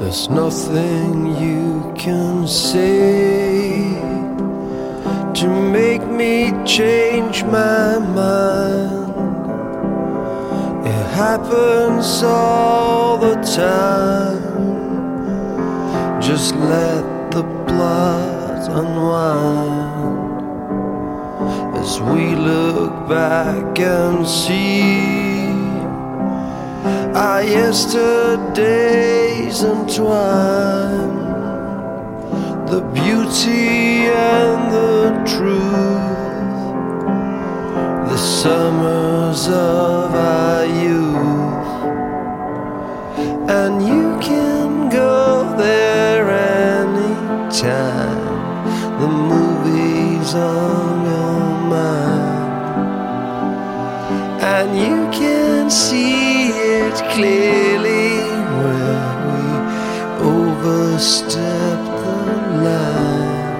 There's nothing you can say to make me change my mind. It happens all the time. Just let the blood unwind as we look back and see our yesterdays entwine the beauty and the truth, the summers of our youth, and you can go there anytime. The movies on your mind, and you can see clearly where we overstep the line.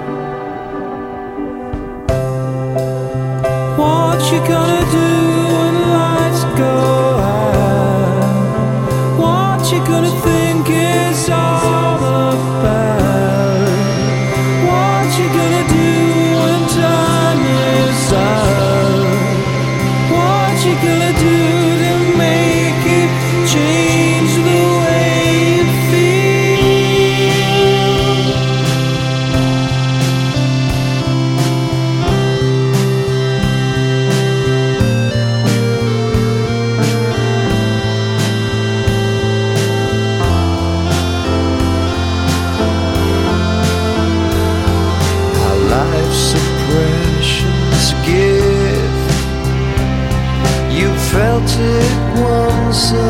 What you gonna do when lights go once